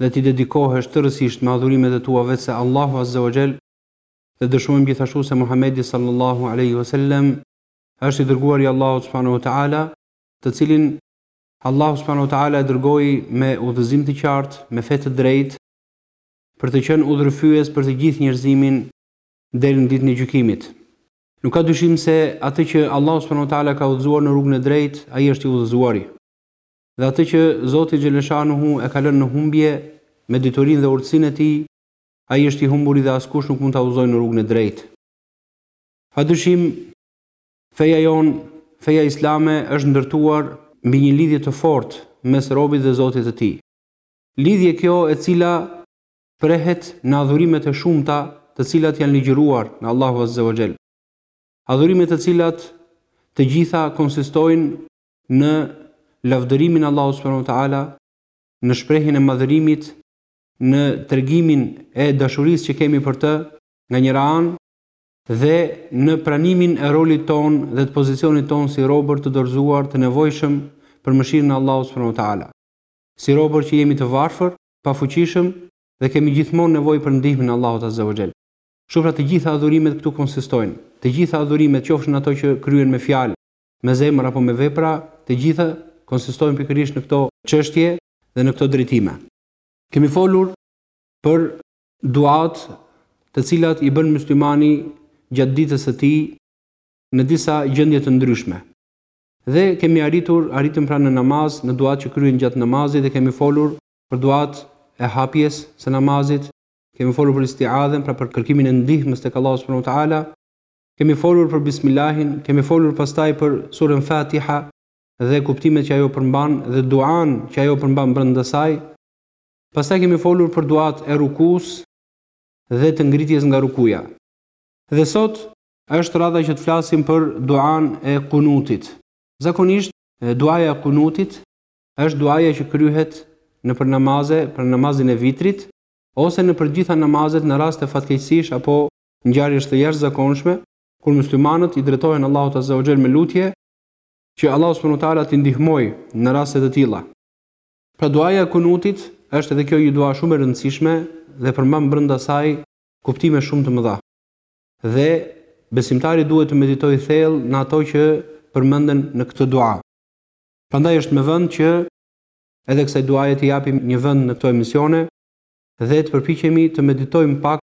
dhe t'i dedikohesh tërësisht me adhurimet e tua veçse Allahu azze wa xhel, dhe dëshmojmë gjithashtu se Muhamedi sal-lallahu alejhi wa sel-lem është i dërguar i Allahut subhanahu wa ta'ala, të cilin Allahu subhanahu wa ta'ala e dërgoi me udhëzim të qartë, me fe të drejtë, për të qenë udhërrëfyes për të gjithë njerëzimin deri në ditën e gjykimit. Nuk ka dyshim se atë që Allahu subhanahu wa ta'ala ka udhëzuar në rrugën e drejtë, ai është i udhëzuari. dhe atë që Zoti xheleshanuhu e ka lënë në humbje me diturinë dhe urtësinë e tij, ai është i humburi dhe askush nuk mund ta udhëzojë në rrugën e drejtë. Padyshim, feja jonë, feja islame është ndërtuar mbi një lidhje të fortë mes robit dhe Zotit të tij. Lidhje kjo e cila prehet në adhurimet e shumta të cilat janë ligjëruar nga Allahu azze wa xhel. Adhurime të cilat të gjitha konsistojnë në lavdërimin e Allahut subhanahu wa taala, në shprehjen e madhërimit, në tregimin e dashurisë që kemi për të, nga njëra anë, dhe në pranimin e rolit tonë dhe të pozicionit tonë si robër të dorëzuar të nevojshëm për mëshirën e Allahut subhanahu wa taala. Si robër që jemi të varfër, pafuqishëm dhe kemi gjithmonë nevojë për ndihmën e Allahut azza wa jall. Kështu pra të gjitha adhurimet këtu konsistojnë. Të gjitha adhurimet, qofshin ato që kryhen me fjalë, me zemër apo me vepra, të gjitha konsistojnë pikërisht në këto çështje dhe në këto drejtime. Kemi folur për duat të cilat i bën muslimani gjatë ditës së tij në disa gjendje të ndryshme. Dhe kemi arritur, arritëm pra në namaz, në duat që kryhen gjatë namazit dhe kemi folur për duat e hapjes së namazit, kemi folur për istiadhen, pra për kërkimin e ndihmës tek Allahu subhanahu wa taala, kemi folur për Bismillahin, kemi folur pastaj për Suren Fatiha dhe kuptimet që ajo përmban dhe duan që ajo përmban brenda saj. Pastaj kemi folur për duat e rukus dhe të ngritjes nga rukuja. Dhe sot është radha që të flasim për duan e kunutit. Zakonisht duaja e kunutit është duaja që kryhet nëpër namaze, për namazin e vitrit ose nëpër gjitha namazet në raste fatkeqësish apo ngjarjesh të jashtëzakonshme kur muslimanët i drejtohen Allahut Azza wa Jell me lutje që Allahu subhanahu wa taala t'i ndihmojë në raste të tilla. Pra duaja e kunutit është edhe kjo një dua shumë e rëndësishme dhe përmban brenda saj kuptime shumë të mëdha. Dhe besimtari duhet të meditojë thellë në ato që përmenden në këtë dua. Prandaj është me vend që edhe kësaj duaje t'i japim një vend në këto emisione dhe të përpiqemi të meditojmë pak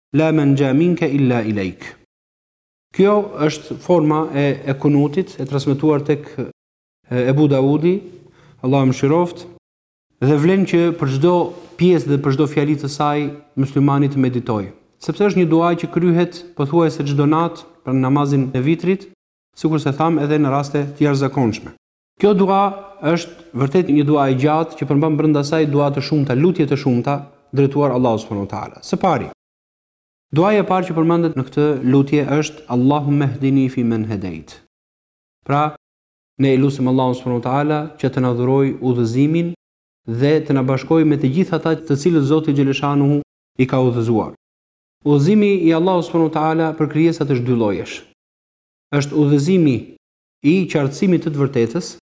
La menxha minke il-la ilejk. Kjo është forma e e kunutit e transmetuar tek Ebu Daudi, Allahu e mëshiroftë, dhe vlen që për çdo pjesë dhe për çdo fjali të saj muslimani të meditojë, sepse është një dua që kryhet pothuajse çdo natë pra në namazin e vitrit, sikurse thamë edhe në raste të jashtëzakonshme. Kjo dua është vërtet një dua e gjatë që përmban brenda saj dua të shumta, lutje të shumta drejtuar Allahut subhanahu wa taala. Së pari, duaja e parë që përmendet në këtë lutje është Allahumme hdini fi men hedejt. Pra, ne e lusim Allahun subhanahu wa taala që të na dhurojë udhëzimin dhe të na bashkojë me të gjithë ata të cilët Zoti xheleshanuhu i ka udhëzuar. Udhëzimi i Allahut subhanahu wa taala për krijesat është dy llojesh. Është udhëzimi i qartësimit të të vërtetës,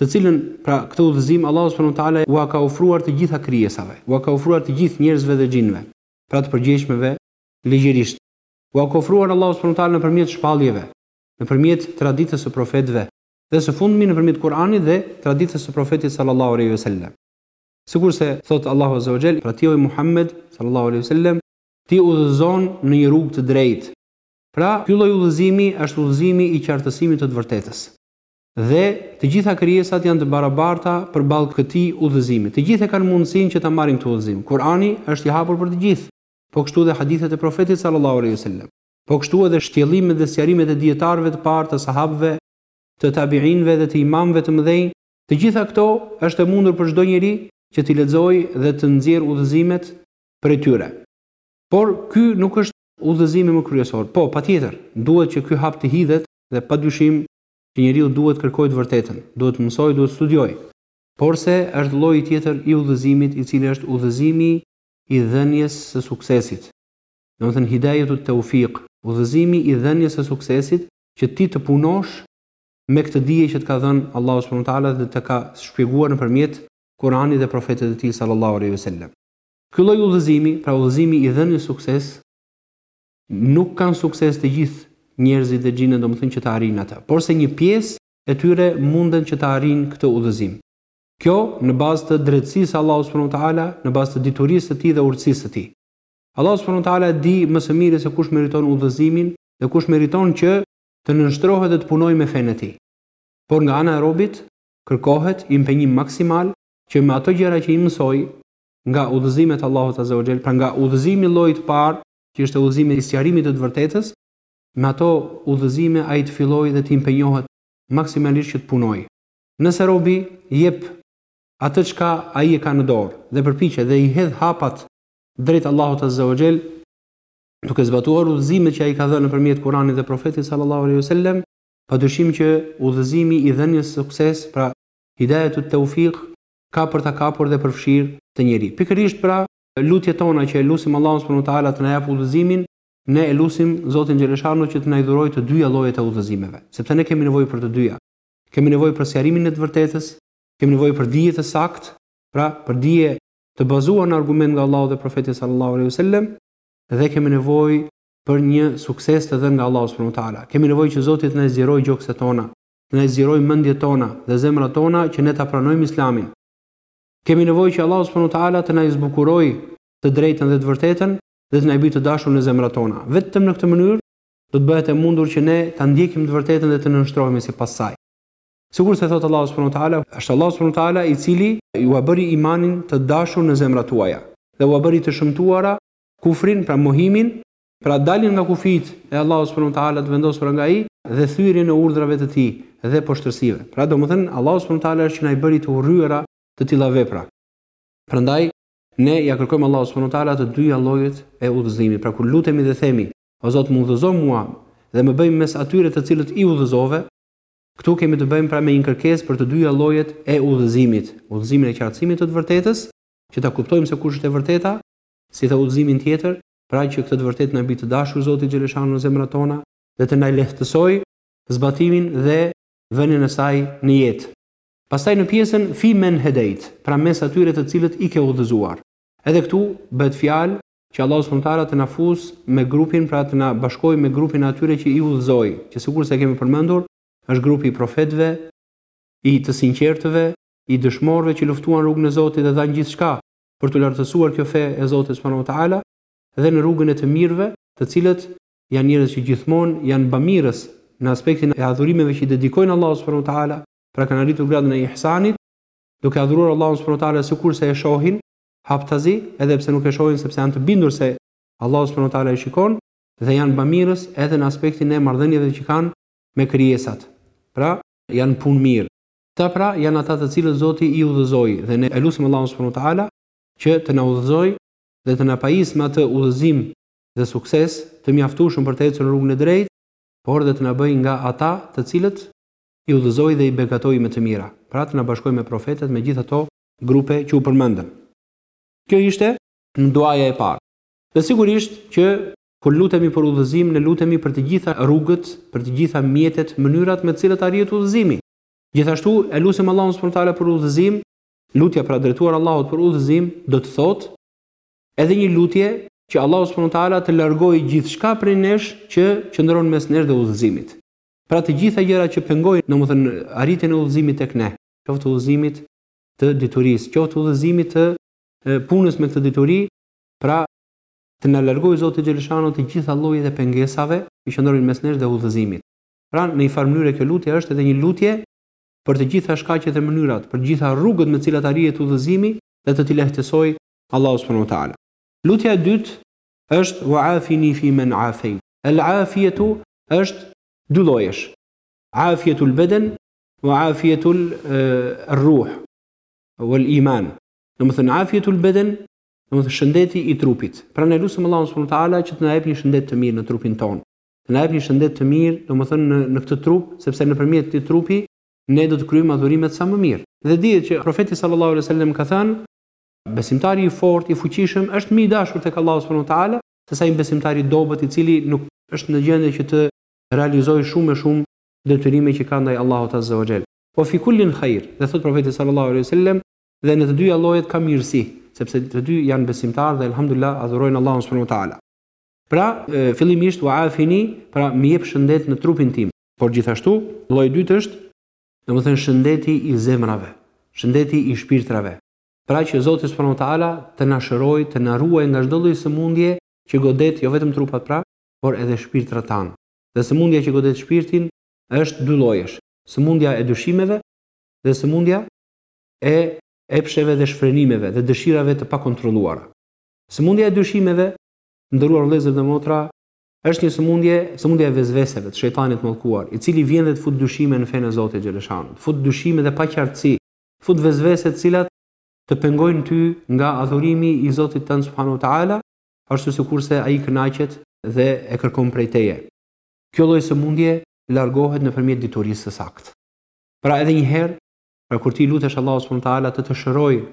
të cilën pra këtë udhëzim Allahu subhanahu wa taala ua ka ofruar të gjitha krijesave, ua ka ofruar të gjithë njerëzve dhe xhinëve, pra të përgjegjshmëve ligjërisht. Ua ka ofruar Allahu subhanahu wa taala nëpërmjet shpalljeve, nëpërmjet traditës së profetëve dhe së fundmi nëpërmjet Kur'anit dhe traditës së profetit sallallahu alejhi ve sellem. Sikurse thotë Allahu azza wa xhel, pra ti o Muhammed sallallahu alejhi ve sellem, ti udhëzon në një rrugë të drejtë. Pra, ky lloj udhëzimi është udhëzimi i qartësimit të të vërtetës. Dhe, të gjitha krijesat janë të barabarta përballë këtij udhëzimi. Të gjithë e kanë mundësinë që ta marrin këtë udhëzim. Kur'ani është i hapur për të gjithë. Po kështu edhe hadithet e Profetit sallallahu alejhi ve sellem. Po kështu edhe shtjellimet dhe sqarimet e dijetarëve të parë, të sahabëve, të tabi'inëve dhe të imamëve të mëdhenj, të gjitha këto është e mundur për çdo njeri që t'i lexojë dhe të nxjerrë udhëzimet prej tyre. Por, ky nuk është udhëzimi më kryesor. Po, patjetër, duhet që ky hap të hidhet dhe padyshim që njeriu duhet të kërkojë të vërtetën, duhet të mësojë, duhet të studiojë. Porse, është lloji tjetër i udhëzimit i cili është udhëzimi i dhënies së suksesit. Domethënë hidajetu teufik, udhëzimi i dhënies së suksesit që ti të punosh me këtë dije që të ka dhënë Allahu subhanahu wa taala dhe të ka shpjeguar nëpërmjet Kuranit dhe profetit të tij sallallahu alejhi ve sellem. Ky lloj udhëzimi, pra udhëzimi i dhënies sukses, nuk kanë sukses të gjithë njerëzit dhe xhinët domethënë që ta arrijnë atë, porse një pjesë e tyre munden që ta arrijnë këtë udhëzim. Kjo në bazë të drejtësisë së Allahut subhanahu wa ta'ala, në bazë të diturisë së Tij dhe urtësisë së Tij. Allahu subhanahu wa ta'ala e di më së miri se kush meriton udhëzimin dhe kush meriton që të nënshtrohet dhe të punojë me fenë e Tij. Por nga ana e robit kërkohet impenjim maksimal që me ato gjëra që i mësoi, nga udhëzimet e Allahut azza wa xhel, pra nga udhëzimi i llojit të parë, që ishte udhëzimi i sqarimit të të vërtetës, me ato udhëzime ai të fillojë dhe të impenjohet maksimalisht që të punojë. Nëse robi jep atë çka ai e ka në dorë dhe përpiqet dhe i hedh hapat drejt Allahut azza wa xhel, duke zbatuar udhëzimet që ai ka dhënë nëpërmjet Kuranit dhe Profetit sallallahu alejhi ve sellem, padyshim që udhëzimi i dhënies së suksesit, pra Hidayatu tawfiq, ka për ta kapur dhe përfshirë këtë njeri. Pikërisht pra, lutjet tona që e lusim Allahun subhanu teala të na japë udhëzimin, ne e lusim Zotin xheleshanu që të na i dhurojë të dyja llojet e udhëzimeve, sepse ne kemi nevojë për të dyja. Kemi nevojë për sqarimin e të vërtetës, kemi nevojë për dije të saktë, pra për dije të bazuar në argument nga Allahu dhe Profeti sallallahu alejhi vesellem dhe kemi nevojë për një sukses të dhënë nga Allahu subhanu teala. Kemi nevojë që Zoti të na i zgjerojë gjokset tona, na i zgjerojë mendjet tona dhe zemrat tona që ne ta pranojmë Islamin. Kemi nevojë që Allahu subhanahu wa ta'ala të na i zbukurojë të drejtën dhe të vërtetën dhe të na i bëjë të dashur në zemrat tona. Vetëm në këtë mënyrë do të bëhet e mundur që ne ta ndjekim të vërtetën dhe të nënshtrohemi sipas saj. Sikurse thotë Allahu subhanahu wa ta'ala, është Allahu subhanahu wa ta'ala i cili jua bëri imanin të dashur në zemrat tuaja dhe ua bëri të shëmtuara kufrin, pra mohimin, Pra daljen nga kufijtë e Allahut subhanuhu teala të vendosura nga Ai dhe thyerjen e urdhrave të Tij dhe poshtërsive. Pra domethënë Allahu subhanuhu teala është që na i bëri të urryera të tilla vepra. Prandaj ne ia kërkojmë Allahut subhanuhu teala të dyja llojet e udhëzimit. Pra kur lutemi dhe themi, O Zot, më udhëzo mua dhe më bëj mes atyre të cilët i udhëzove, këtu kemi të bëjmë pra me një kërkesë për të dyja llojet e udhëzimit, udhëzimin e qartësimit të të vërtetës, që ta kuptojmë se kush është e vërteta, si dhe udhëzimin tjetër, pra që këtë të vërtetë na e bëjë të dashur Zoti Xheleshanu në zemrat tona dhe të na lehtësojë zbatimin dhe vënien e saj në jetë. Pastaj në pjesën fi men hedejt, pra mes atyre të cilët i ke udhëzuar. Edhe këtu bëhet fjalë që Allahu subhanahu wa taala të na fusë me grupin, pra të na bashkojë me grupin e atyre që i udhëzoi, që sikurse e kemi përmendur, është grupi i profetëve, i të sinqertëve, i dëshmorëve që luftuan në rrugën e Zotit dhe dhanë gjithçka, për t'u lartësuar kjo fe e Zotit subhanahu wa taala dhe në rrugën e të mirëve, të cilët janë njerëz që gjithmonë janë bamirës në aspektin e adhurimeve që i dedikojnë Allahut subhanahu wa taala, pra kanë arritur gradën e ihsanit, duke adhuruar Allahun subhanahu wa taala sikurse e shohin haptazi, edhe pse nuk e shohin sepse janë të bindur se Allahu subhanahu wa taala i shikon dhe janë bamirës edhe në aspektin e marrëdhënieve që kanë me krijesat. Pra, janë punëmirë. Këta pra janë ata të cilët Zoti i udhëzoi dhe ne e lusim Allahun subhanahu wa taala që të na udhëzojë dhe të na pajisë me atë udhëzim dhe sukses të mjaftueshëm për të ecur në rrugën e drejtë, por dhe të na bëjë nga ata të cilët i udhëzoi dhe i begatoi me të mira, pra të na bashkojë me profetët me gjithë ato grupe që u përmendën. Kjo ishte duaja e parë. Dhe sigurisht që kur lutemi për udhëzim ne lutemi për të gjitha rrugët, për të gjitha mjetet, mënyrat me të cilët arrihet udhëzimi. Gjithashtu, e lusim Allahun subhanahu wa taala për udhëzim, lutja pra drejtuar Allahut për udhëzim do të thotë edhe një lutje që Allahu subhanahu wa taala të largojë gjithçka prej nesh që qëndron mes nesh dhe udhëzimit. Pra të gjitha gjërat që pengojnë, domethënë arritjen e udhëzimit tek ne, qoftë udhëzimit të diturisë, qoftë udhëzimit të punës me këtë dituri, pra të na largojë Zoti xheleshanuhu të gjitha llojet e pengesave që qëndrojnë mes nesh dhe udhëzimit. Pra, në një farë mënyre kjo lutje është edhe një lutje për të gjitha shkaqet e mënyrat, për të gjitha rrugët me të cilat arrihet udhëzimi dhe të t'i lehtësojë Allahu subhanahu wa ta'ala. Lutja e dytë është wa afini fi men afejt. El afijetu është dy llojesh. Afijetul beden wa afijetul rruh wal iman. Domethënë afijetul beden domethënë shëndeti i trupit. Pra ne lusim Allahun subhanahu wa ta'ala që të na japë një shëndet të mirë në trupin tonë. Na jep një shëndet të mirë, domethënë në në këtë trup, sepse nëpërmjet këtij trupi ne do të kryejmë adhurimet sa më mirë. Dhe dihet që profeti sallallahu alejhi wasallam ka thënë, besimtari i fortë, i fuqishëm është më i dashur tek Allahu subhanahu wa taala se sa një besimtar i dobët i cili nuk është në gjendje që të realizojë shumë e shumë detyrime që ka ndaj Allahut azza wa jall. Wa fi kullin khair, dhe thotë profeti sallallahu alejhi wasallam, dhe në të dyja llojet ka mirësi, sepse të dy janë besimtarë dhe elhamdulillah adhurojnë Allahun subhanahu wa taala. Pra, fillimisht wa afini, pra më jep shëndet në trupin tim. Por gjithashtu, lloji i dytë është, domethënë shëndeti i zemrave, shëndeti i shpirtrave. Pra që Zoti subhanahu wa taala të na shërojë, të na ruajë nga çdo lloj sëmundje që godet jo vetëm trupat pra, por edhe shpirtrat tanë. Dhe sëmundja që godet shpirtin është dy llojesh, sëmundja e dyshimeve dhe sëmundja e epsheve dhe shfrenimeve dhe dëshirave të pakontrolluara. Sëmundja e dyshimeve Nderuar vëllezër dhe motra, është një sëmundje, sëmundja e vesveseve të shejtanit të mallkuar, i cili vjen dhe të fut dyshime në fenë e Zotit xheleshanuhu, të fut dyshime dhe paqartësi, fut vesvese të cilat të pengojnë ty nga adhurimi i Zotit tënd subhanahu teala, ashtu sikurse ai kënaqet dhe e kërkon prej teje. Kjo lloj sëmundje largohet nëpërmjet diturisë së saktë. Pra edhe një herë, pra kur ti lutesh Allahut subhanahu teala të të shërojë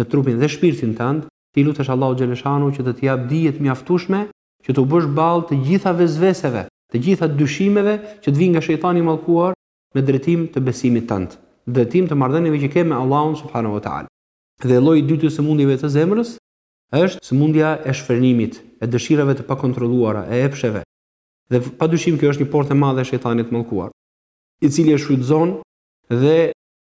në trupin dhe shpirtin tënd, T'i lutesh Allahut xhaleshanu që të të japë dije të mjaftueshme që t'u bësh ballë të gjitha vesveseve, të gjitha dyshimeve që të vijnë nga Shejtani i mallkuar në drejtim të besimit tënd, në drejtim të marrëdhënieve që ke me Allahun subhanahu wa ta'ala. Dhe lloji i dytë i sëmundjeve të zemrës është sëmundja e shfrenimit, e dëshirave të pakontrolluara, e epsheve. Dhe padyshim kjo është një portë e madhe e Shejtanit të mallkuar, i cili e shfrytëzon dhe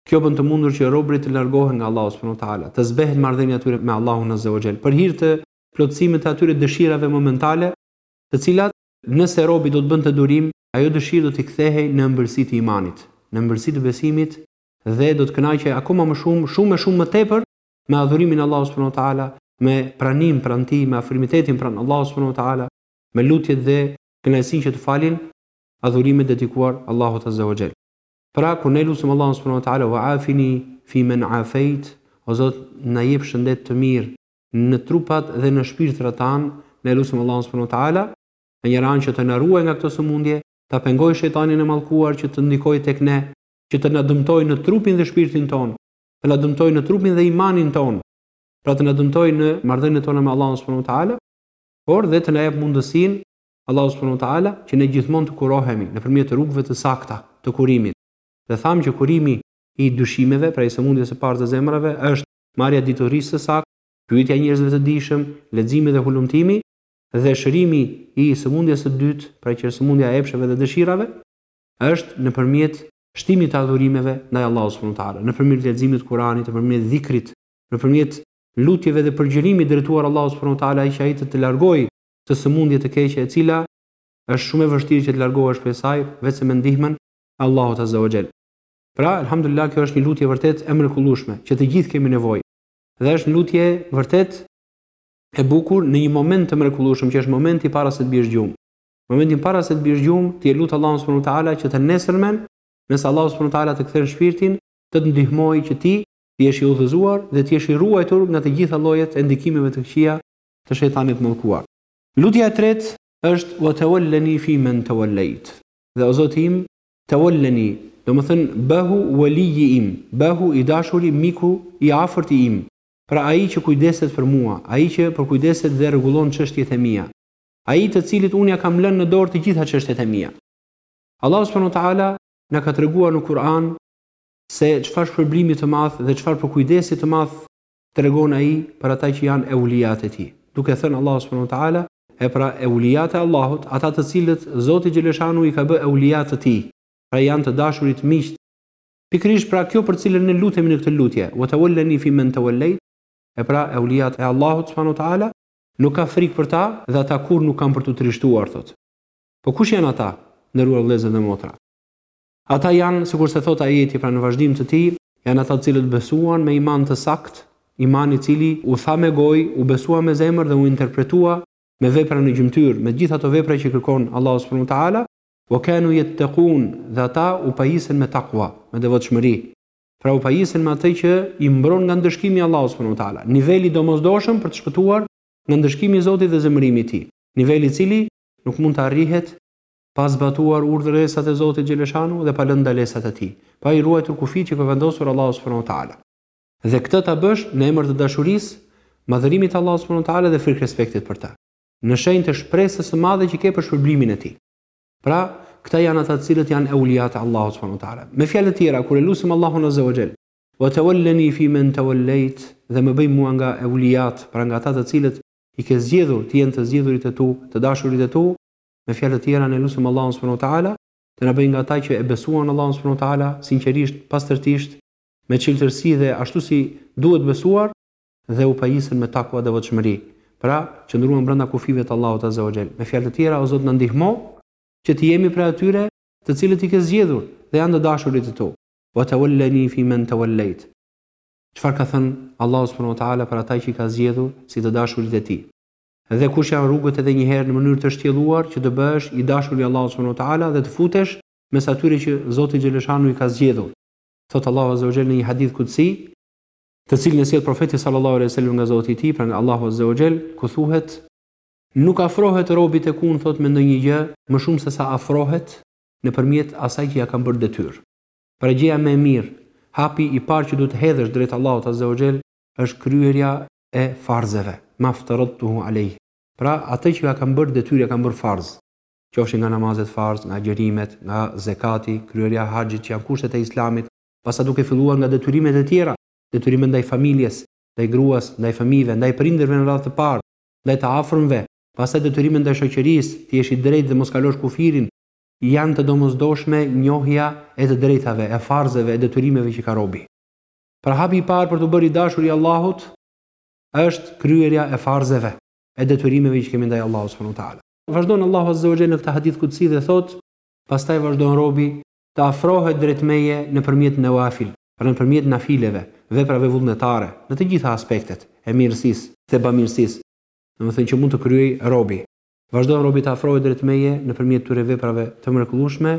Kjo bën të mundur që robërit të largohen nga Allahu subhanahu wa taala, të zbehet marrëdhënia e tyre me Allahun azza wa xhel, për hir të plotësimit të atyre dëshirave momentale, të cilat, nëse robi do të bënte durim, ajo dëshirë do t'i kthehej në ëmbëlsi të imanit, në ëmbëlsi të besimit dhe do të kënaqej akoma më shumë, shumë e shumë më tepër me adhurimin e Allahut subhanahu wa taala, me praninë pranë tij, me afrimitetin pranë Allahut subhanahu wa taala, me lutjet dhe kënaqësinë që të falin adhurimet dedikuar Allahut azza wa xhel. Pra kur ne lusim Allahun subhanahu wa ta'ala wa afini fi men afejt, o Zot na jep shëndet të mirë në trupat dhe në shpirtrat tanë, ne lusim Allahun subhanahu wa ta'ala në njërën anë që të na ruajë nga këto sëmundje, ta pengojë shejtanin e mallkuar që të ndikojë tek ne, që të na dëmtojë në trupin dhe shpirtin tonë, të na dëmtojë në trupin dhe imanin tonë, pra të na dëmtojë në marrëdhëniet tona me Allahun subhanahu wa ta'ala, por dhe të na japë mundësinë Allahu subhanahu wa taala që ne gjithmonë të kurohemi nëpërmjet rrugëve të sakta të kurimit. Dhe thamë që kurimi i dyshimeve, pra i sëmundjes së parë të zemrave, është marrja e diturisë së saktë, pyetja e njerëzve të dijshëm, leximi dhe hulumtimi, dhe shërimi i sëmundjes së dytë, pra që është sëmundja e epsheve dhe dëshirave, është nëpërmjet shtimit të adhurimeve ndaj Allahut subhanahu wa taala, nëpërmjet leximit të Kuranit, nëpërmjet dhikrit, nëpërmjet lutjeve dhe përgjërimit drejtuar Allahut subhanahu wa taala që ai të të largojë këtë sëmundje të keqe e cila është shumë e vështirë që të largohesh prej saj veçse me ndihmën e Allahut azza wa xhel. Pra, elhamdulilah kjo është një lutje vërtet e mrekullueshme që të gjithë kemi nevojë dhe është një lutje vërtet e bukur në një moment të mrekullueshëm që është momenti para se të biesh gjumë. Momentin para se të biesh gjumë, ti e lut Allahun subhanahu wa taala që të nesërmen, nëse Allahu subhanahu wa taala të kthen shpirtin, të të ndihmojë që ti të jesh i udhëzuar dhe të jesh i ruajtur nga të gjitha llojet e ndikimeve të këqija të shejtanit të mallkuar. Lutja e tretë është wa tawallani fi men tawallait. Dhe o Zoti im, tawallani, domethënë bëhu waliji im, bëhu i dashuri, miku i afërti im, pra ai që kujdeset për mua, ai që përkujdeset dhe rregullon çështjet e mia, ai të cilit unë ia kam lënë në dorë të gjitha çështjet e mia. Allahu subhanahu wa ta'ala na ka treguar në Kur'an se çfarë shpërblimi të madh dhe çfarë përkujdesi të madh tregon ai për ata që janë euliat e tij. Duke thënë Allahu subhanahu wa taala, e pra euliat e Allahut, ata të cilët Zoti xheleshanu i ka bë eulia të tij, pra janë të dashurit miqtë. Pikërisht pra kjo për cilën ne lutemi në këtë lutje, wa tawallani fi man tawallait, e pra euliat e Allahut subhanahu wa taala, nuk ka frikë për ta dhe ata kurrë nuk kanë për t'u trishtuar, thotë. Po kush janë ata, të nderuar vëllezër dhe motra? Ata janë, sikurse thotë ajeti, pra në vazhdim të tij, janë ata të cilët besuan me iman të saktë, iman i cili u tha me gojë, u besua me zemër dhe u interpretua me vepra në gjymtyrë, me të gjitha ato vepra që i kërkon Allahu subhanahu wa ta'ala, Wa kanu yattaqun, dhe ata u pajisën me takua, me devotshmëri. Pra u pajisën me atë që i mbron nga ndëshkimi i Allahut subhanahu wa ta'ala, nivel i domosdoshëm për të shpëtuar nga ndëshkimi i Zotit dhe zemërimi i tij, nivel i cili nuk mund të arrihet pa zbatuar urdhëresat e Zotit xheleshanu dhe pa lënë ndalesat e Tij, pa i ruajtur kufijtë që ka vendosur Allahu subhanahu wa taala. Dhe këtë ta bësh në emër të dashurisë, madhërimit të Allahut subhanahu wa taala dhe frikërespektit për Të, në shenjë të shpresës së madhe që ke për shpërblimin e Tij. Pra, këta janë ata të cilët janë eulijatë e Allahut subhanahu wa taala. Me fjalë të tjera, kur e lusim Allahun azza wa jall, "Wa tawallani fi men tawallait" dhe më bëj mua nga eulijatë, pra nga ata të cilët i ke zgjedhur, të jenë të zgjedhurit e Tu, të dashurit e Tu, Me fjalë të tjera ne lusim Allahun subhanahu wa taala të na bëjë nga ata që e besuan Allahun subhanahu wa taala sinqerisht, pastërtisht, me çiltërsi dhe ashtu si duhet besuar dhe u pajisën me takua e devotshmëri. Pra, qëndruan brenda kufijve të Allahut azza wa xhel. Me fjalë të tjera, o Zot na ndihmo që të jemi prej atyre të cilët i ke zgjedhur dhe janë të dashurit e tu. Wa tawallani fi man tawallait. Çfarë ka thënë Allahu subhanahu wa taala për ata që i ka zgjedhur si të dashurit e tij? Dhe kush janë rrugët edhe një herë në mënyrë të shtjelluar që të bëhesh i dashur i Allahut subhanahu wa ta'ala dhe të futesh mes atyre që Zoti xheleshanu i ka zgjedhur. Thotë Allahu azza wa jall në një hadith kudsi, të cilin e sjell Profeti sallallahu alejhi ve sellem nga Zoti i tij, pra nga Allahu azza wa jall, ku thuhet, Nuk afrohet robi tek unë thotë me ndonjë gjë më shumë se sa afrohet nëpërmjet asaj që ia kam bërë detyrë. Pra gjëja më e mirë, hapi i parë që duhet të hedhësh drejt Allahut azza wa jall është kryerja e farzeve, ma iftaradtuhu alejhi. Pra, atë që ia kam bërë detyrë, ia kam bërë farz. Qofshin nga namazet farz, nga agjërimet, nga zekati, kryerja e haxhit që janë kushtet e islamit, pastaj duke filluar nga detyrimet e tjera, detyrimet ndaj familjes, ndaj gruas, ndaj fëmijëve, ndaj prindërve në radhë të parë, ndaj të afërmve, pastaj detyrimet ndaj shoqërisë, të jesh i drejtë dhe mos kalosh kufirin, janë të domosdoshme njohja e të drejtave, e farzeve, e detyrimeve që ka robi. Pra hapi i parë për t'u bërë i dashur i Allahut është kryerja e farzeve, e detyrimeve që kemi ndaj Allahut subhanuhu teala. Vazhdon Allahu azza wa jall në këtë hadith kudsi dhe thotë, Pastaj vazhdon robi të afrohet drejt meje nëpërmjet nawafil, pra nëpërmjet nafileve, veprave vullnetare, në të gjitha aspektet e mirësisë dhe bamirësisë, domethënë që mund të kryejë robi. Vazhdon robi të afrohet drejt meje nëpërmjet këtyre veprave të mrekullueshme,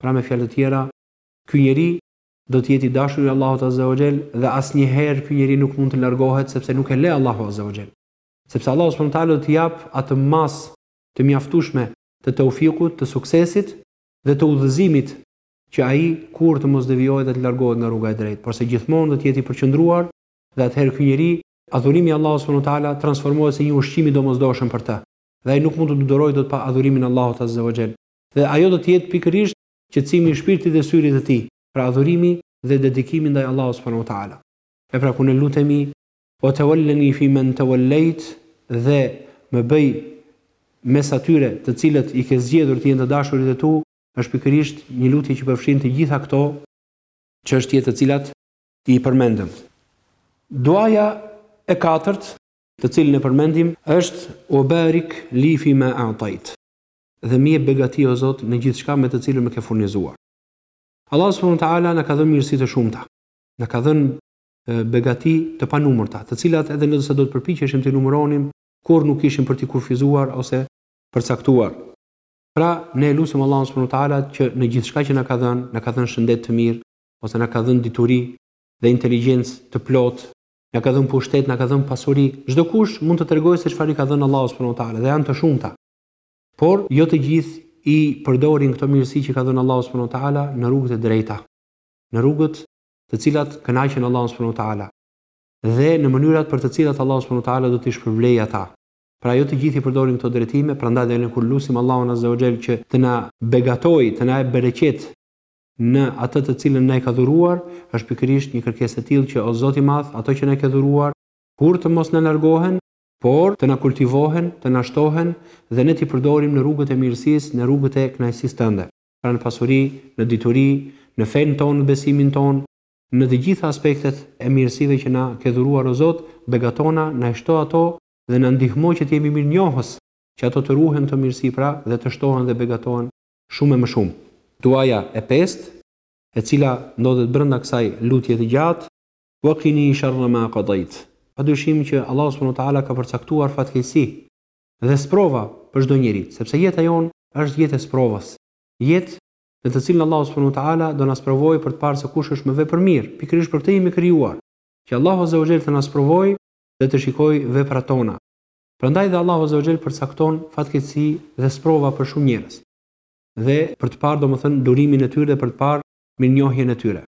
Pra me fjalë të tjera, ky njeri do të jetë i dashur i Allahut azza wa xhel dhe asnjëherë ky njeri nuk mund të largohet sepse nuk e le Allahu azza wa xhel. Sepse Allahu subhanahu wa taala do t'i japë atë masë të mjaftueshme të teufikut, të suksesit dhe të udhëzimit që ai kurrë të mos devijohet dhe të largohet nga rruga e drejtë, porse gjithmonë do të jetë i përqendruar dhe atëherë ky njeri, adhurimi i Allahut subhanahu wa taala transformohet si një ushqim i domosdoshëm për të dhe ai nuk mund të durojë dot pa adhurimin e Allahut azza wa xhel. Dhe ajo do të jetë pikërisht qetësimi i shpirtit dhe syrit të tij, pra adhurimi dhe dedikimi ndaj Allahut subhanahu wa ta'ala. E pra kur ne lutemi, Wa tawallani fi men tawallait dhe më bëj mes atyre të cilët i ke zgjedhur të jenë të dashurit e tu, është pikërisht një lutje që përfshin të gjitha këto çështje të cilat i përmendëm. Duaja e katërt, të cilën e përmendim, është, Wa barik li fi ma a'tait. dhe më jep begati o Zot në gjithçka me të cilën më ke furnizuar. Allahu subhanahu wa taala na ka dhënë mirësi të shumta. Na ka dhënë begati të panumërta, të cilat edhe nëse do të përpiqeshim t'i numëronim, kurrë nuk ishim për t'i kufizuar ose përcaktuar. Pra, ne e lusim Allahun subhanahu wa taala që në gjithçka që na ka dhënë, na ka dhënë shëndet të mirë, ose na ka dhënë dituri dhe inteligjencë të plotë, na ka dhënë pushtet, na ka dhënë pasuri. Çdokush mund të tregojë se çfarë i ka dhënë Allahu subhanahu wa taala dhe janë të shumta. Por, jo të gjithë i përdorin këto mirësi që ka dhënë Allahu subhanahu wa ta'ala në rrugët e drejta, në rrugët të cilat kënaqin Allahun subhanahu wa ta'ala dhe në mënyrat për të cilat Allahu subhanahu wa ta'ala do t'i shpërblejë ata. Pra jo të gjithë i përdorin këto drejtime, prandaj dhe ne kur lusim Allahun azza wa jall që të na begatojë, të na japë bereqet në atë të cilën na e ka dhuruar, është pikërisht një kërkesë e tillë që o Zot i Madh, ato që na ke dhuruar, kurrë të mos na largohen por të na kultivohen, të na shtohen dhe ne t'i përdorim në rrugët e mirësisë, në rrugët e kënaqësisë tënde. Pra në pasuri, në dituri, në fenë tonë, në besimin tonë, në të gjitha aspektet e mirësive që na ke dhuruar o Zot, begatona, na i shto ato dhe na ndihmo që të jemi mirënjohës, që ato të ruhen këto mirësi pra dhe të shtohen dhe begatohen shumë e më shumë. Duaja e pestë, e cila ndodhet brenda kësaj lutje të gjatë, Waqini sharra ma qadait. Pa dyshim që Allahu subhanahu wa ta'ala ka përcaktuar fatkeqësi dhe sprova për çdo njeri, sepse jeta jonë është jetë e sprovës, jetë në të cilën Allahu subhanahu wa ta'ala do na sprovojë për të parë se kush është më vepërmirë, pikërisht për këtë jemi krijuar, që Allahu azza wa xhel të na sprovojë dhe të shikojë veprat tona. Prandaj dhe Allahu azza wa xhel përcakton fatkeqësi dhe sprova për shumë njerëz dhe për të parë domethënë durimin e tyre dhe për të parë mirënjohjen e tyre.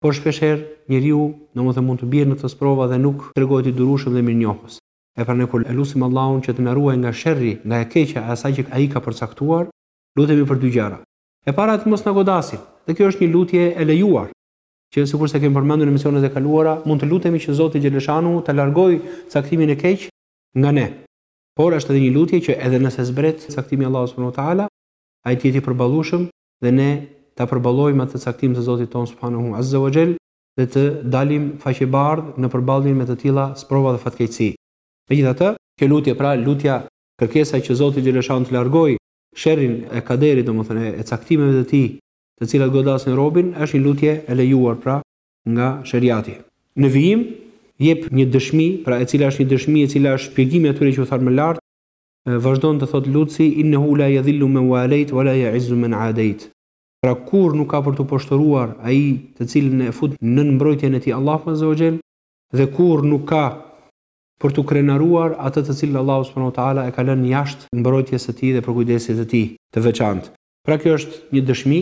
Por shpeshherë, njeriu, domethënë mund të bjerë në këto sprova dhe nuk tregohet i durueshëm dhe mirënjohës. E pra ne kur e lusim Allahun që të na ruajë nga sherri, nga e keqja e asaj që Ai ka përcaktuar, lutemi për dy gjëra. E para të mos na godasin, dhe kjo është një lutje e lejuar, që sikurse kemi përmendur në emisionet e kaluara, mund të lutemi që Zoti xhele shanuhu ta largojë caktimin e keq nga ne. Por është edhe një lutje që edhe nëse zbret caktimi i Allahut subhanuhu teala, ai të jetë i përballueshëm dhe ne ta përballojmë atë caktim të Zotit tonë subhanahu azza wa xhel dhe të dalim faqebardhë në përballjen me të tilla sprova dhe fatkeqësi. Megjithatë, kjo lutje pra lutja kërkesa që Zoti xhele shanuhu të largojë sherrin e kaderit, domethënë e caktimeve të tij, të cilat godasin robin, është një lutje e lejuar pra nga sheriati. Në vijim jep një dëshmi, pra e cila është një dëshmi e cila është shpjegim i atyre që u thanë më lart, Vazhdon të thotë lutësi, Innehu la yadhillu men walejt wala ya'izzu men 'adejt. Pra kurrë nuk ka për t'u poshtëruar ai të cilin e fut nën mbrojtjen e tij Allahu azze wa xhel dhe kurrë nuk ka për t'u krenaruar atë të cilin Allahu subhanahu wa ta'ala e ka lënë jashtë mbrojtjes së tij dhe përkujdesjes së tij të veçantë. Pra kjo është një dëshmi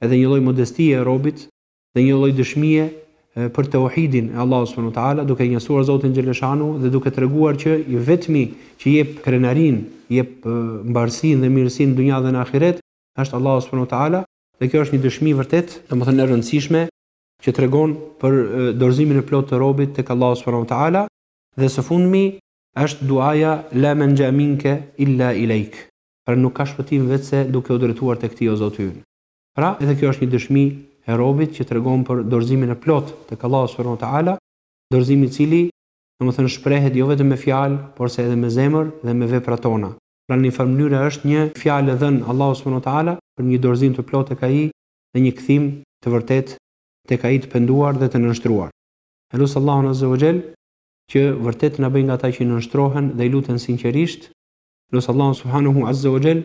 edhe një lloj modestie e robit dhe një lloj dëshmie për teuhidin e Allahu subhanahu wa taala duke njësuar Zotin xhele shanuhu dhe duke treguar që i vetmi që jep krenarinë, jep mbarësinë dhe mirësinë në dunja dhe në ahiret, është Allahu subhanahu wa taala dhe kjo është një dëshmi vërtet, domethënë e rëndësishme, që tregon për dorëzimin e plotë të robit tek Allahu subhanahu wa taala dhe së fundmi është duaja la menxha minke illa ilejk, pra nuk ka shpëtim vetëm se duke u drejtuar tek ti o Zoti ynë. Pra, edhe kjo është një dëshmi e robit që tregon për dorëzimin e plotë tek Allahu subhanahu wa ta'ala, dorëzim i cili, domethënë, shprehet jo vetëm me fjalë, porse edhe me zemër dhe me veprat tona. Pra, në një farë mënyre është një fjalë e dhënë Allahu subhanahu wa ta'ala për një dorëzim të plotë tek Ai dhe një kthim të vërtetë tek Ai të penduar dhe të nënshtruar. E lus Allahun azze wa xhel që vërtet na bëjë nga ata që i nënshtrohen dhe i luten sinqerisht, e lus Allahun subhanahu azze wa xhel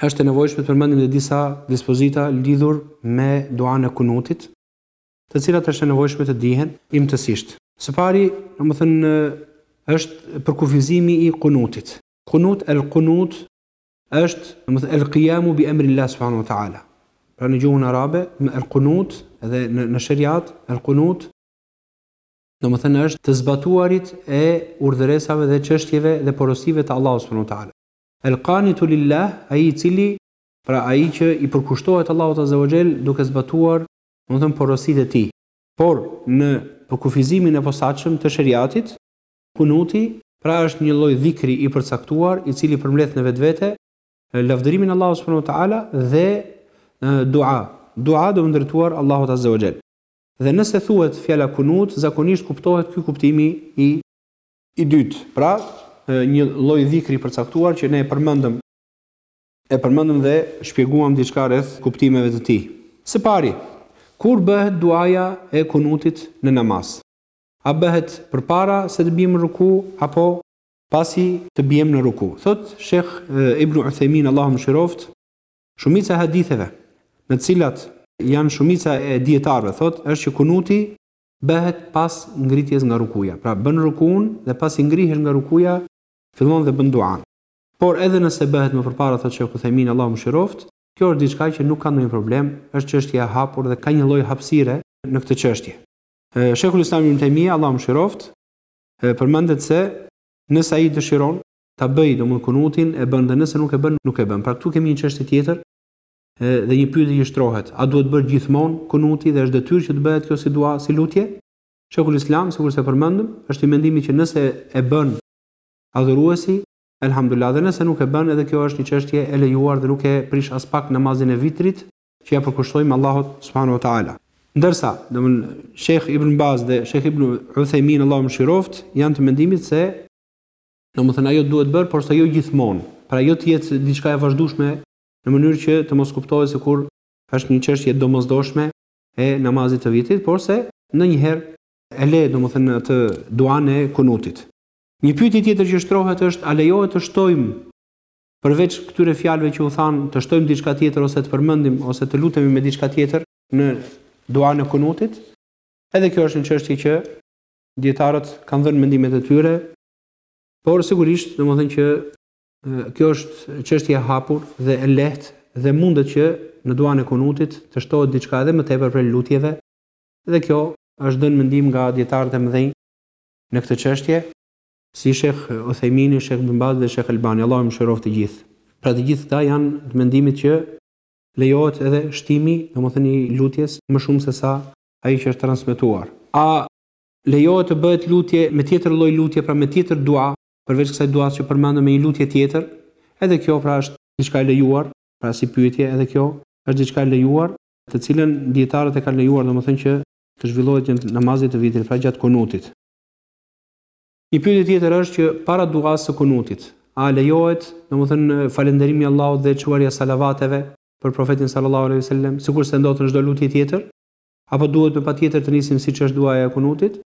është e nevojshme të përmendim disa dispozita lidhur me duan e kunutit, të cilat është e nevojshme të dihen imtësisht. Së pari, domethënë, është përkufizimi i kunutit. Kunut el kunut është, domethënë, el qiyamu bi emri Allah subhanahu wa taala. Pra në gjuhën arabe, el kunut edhe në në sheriat, el kunut domethënë është të zbatuarit e urdhëresave dhe çështjeve dhe porosive të Allahut subhanahu wa taala. El Qanitu Lillah, ai i cili, pra ai që i përkushtohet Allahut Azza wa Jell duke zbatuar, domethënë porositë e Tij. Por, në përkufizimin e posaçëm të Sheriatit, Kunuti, pra është një lloj dhikri i përcaktuar, i cili përmbledh në vetvete, lavdërimin e Allahut Subhanehu wa Ta'ala dhe dua, dua duke iu drejtuar Allahut Azza wa Jell. Dhe nëse thuhet fjala Kunut, zakonisht kuptohet ky kuptimi i I dytë, pra, një lloj dhikri i përcaktuar që ne e përmendëm e përmendëm dhe shpjeguam diçka rreth kuptimeve të tij. Së pari, kur bëhet duaja e kunutit në namaz? A bëhet përpara se të biem në ruku apo pasi të biem në ruku? Thotë Shejh Ibn Uthejmin, Allahu e mëshiroftë, Shumica e haditheve, në të cilat janë shumica e dijetarëve, thotë, është që kunuti bëhet pas ngritjes nga rukuja. Pra bën rukuun dhe pasi ngrihesh nga rukuja fillon dhe bën duan. Por edhe nëse bëhet më përpara thotë Shejh Uthejmin Allahu e mëshiroftë, kjo është diçka që nuk ka ndonjë problem, është çështje e hapur dhe ka një lloj hapësire në këtë çështje. Shejhul Islam Ibn Tejmija Allahu e mëshiroftë përmendet se nëse ai dëshiron ta bëjë domthon kunutin e bën dhe nëse nuk e bën nuk e bën. Pra këtu kemi një çështje tjetër Dhe një pyetje që shtrohet, a duhet bërë gjithmonë kunuti dhe është detyrë që të bëhet kjo si dua, si lutje? Shejhul Islam, sikurse përmendëm, është i mendimit që nëse e bën adhuruesi, Elhamdulillah, dhe nëse nuk e bën, edhe kjo është një çështje e lejuar dhe nuk e prish aspak namazin e vitrit që ia përkushtojmë Allahut subhanahu wa ta'ala. Ndërsa, domthon Shejh Ibn Baz dhe Shejh Ibn Uthejmin Allahu i mëshiroftë, janë të mendimit se domthon ajo duhet bërë, porse jo gjithmonë. Pra jo të jetë diçka e vazhdueshme në mënyrë që të mos kuptohet sikur është një çështje e domosdoshme e namazit të vitrit, porse ndonjëherë e le, domethënë atë duan e kunutit. Një pyetje tjetër që shtrohet është a lejohet të shtojmë përveç këtyre fjalëve që u thanë, të shtojmë diçka tjetër ose të përmendim ose të lutemi me diçka tjetër në duan e kunutit? Edhe kjo është një çështje që dijetarët kanë dhënë mendimet e tyre, por sigurisht, domethënë që Kjo është çështje e hapur dhe e lehtë dhe mundet që në duan e kunutit të shtohet diçka edhe më tepër prej lutjeve dhe kjo është dhënë mendim nga dijetarët e mëdhenj në këtë çështje, si Shejh Uthejmini, Shejh Ibn Bazi dhe Shejh Albani, Allahu i mëshiroftë të gjithë. Pra të gjithë këta janë të mendimit që lejohet edhe shtimi, domethënë i lutjes, më shumë se sa ai që është transmetuar. A lejohet të bëhet lutje me tjetër lloj lutje, pra me tjetër dua, Përveç kësaj duas që përmendëm me një lutje tjetër, edhe kjo pra është diçka e lejuar, pra si pyetje edhe kjo është diçka e lejuar, të cilën dijetarët e kanë lejuar domethënë që të zhvillohet gjatë namazit të vitrit, pra gjatë kunutit. Një pyetje tjetër është që para duasë së kunutit, a lejohet domethënë falënderimi i Allahut dhe çuarja salavateve për Profetin sallallahu alejhi ve sellem, sikurse ndodh në çdo lutje tjetër, apo duhet me patjetër të nisim siç është duaja e kunutit?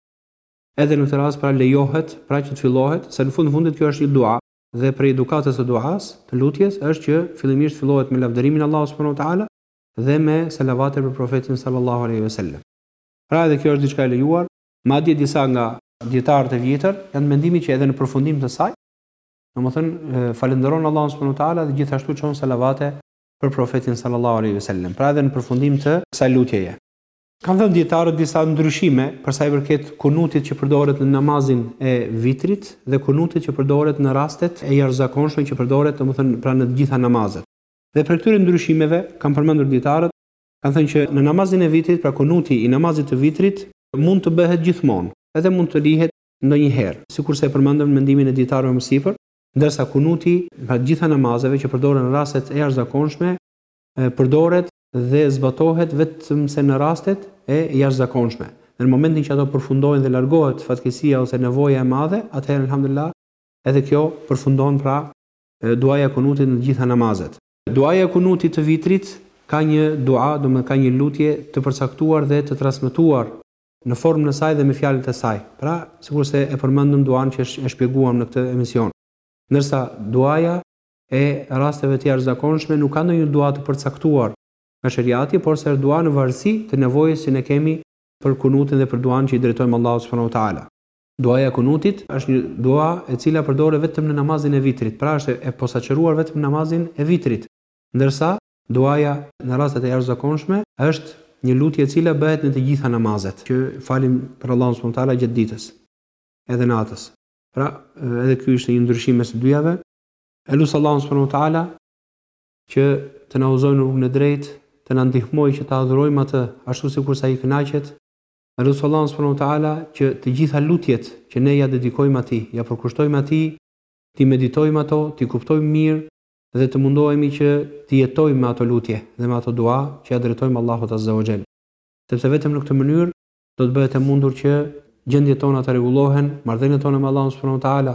Edhe në këtë rast pra lejohet, pra që të fillohet, se në fund të fundit kjo është një dua, dhe prej edukatës së duasë, të lutjes, është që fillimisht fillohet me lavdërimin e Allahut subhanahu wa ta'ala dhe me salavate për Profetin sallallahu alejhi ve sellem. Pra edhe kjo është diçka e lejuar, madje disa nga dijetarët e vjetër janë të mendimit që edhe në përfundim të saj, domethënë falënderon Allahun subhanahu wa ta'ala dhe gjithashtu çon salavate për Profetin sallallahu alejhi ve sellem. Pra edhe në përfundim të kësaj lutjeje. Kanë thënë dijetarët disa ndryshime për sa i përket kunutit që përdoret në namazin e vitrit dhe kunutit që përdoret në rastet e jashtëzakonshme që përdoret domethënë pra në të gjitha namazet. Dhe prej këtyre ndryshimeve kanë përmendur dijetarët kanë thënë që në namazin e vitrit pra kunuti i namazit të vitrit mund të bëhet gjithmonë edhe mund të lihet ndonjëherë, sikurse e përmendëm në mendimin e dijetarëve më sipër, ndërsa kunuti pra të gjitha namazeve që përdoren në rastet e jashtëzakonshme përdoret dhe zbatohet vetëm se në rastet e jashtëzakonshme. Në momentin që ato përfundojnë dhe largohet fatkeqësia ose nevoja e madhe, atëherë Elhamdulillah edhe kjo përfundon pra duaja e kunutit në të gjitha namazet. Duaja e kunutit të vitrit ka një dua, domethënë ka një lutje të përcaktuar dhe të transmetuar në formën e saj dhe me fjalët e saj. Pra, sikurse e përmendëm duan që e shpjeguam në këtë emision. Ndërsa duaja e rasteve të jashtëzakonshme nuk ka ndonjë dua të përcaktuar nga sheriati, por se është dua në varësi të nevojës që ne kemi për kunutin dhe për duan që i drejtojmë Allahut subhanahu wa ta'ala. Duaja e kunutit është një dua e cila përdoret vetëm në namazin e vitrit, pra është e posaçëruar vetëm në namazin e vitrit, ndërsa duaja në rastet e jashtëzakonshme është një lutje e cila bëhet në të gjitha namazet që falim për Allahun subhanahu wa ta'ala gjatë ditës edhe natës. Pra, edhe ky ishte një ndryshim mes të dyjave. E lus Allahun subhanahu wa taala që të na udhëzojë në rrugën e drejtë, të na ndihmojë që ta adhurojmë atë ashtu sikurse ai kënaqet. E lus Allahun subhanahu wa taala që të gjitha lutjet që ne ia dedikojmë atij, ia përkushtojmë atij, t'i meditojmë ato, t'i kuptojmë mirë dhe të mundohemi që të jetojmë me ato lutje dhe me ato dua që ia drejtojmë Allahut azza wa jall. Sepse vetëm në këtë mënyrë do të bëhet e mundur që gjendjet tona të rregullohen, marrëdhëniet tona me Allahun subhanahu wa taala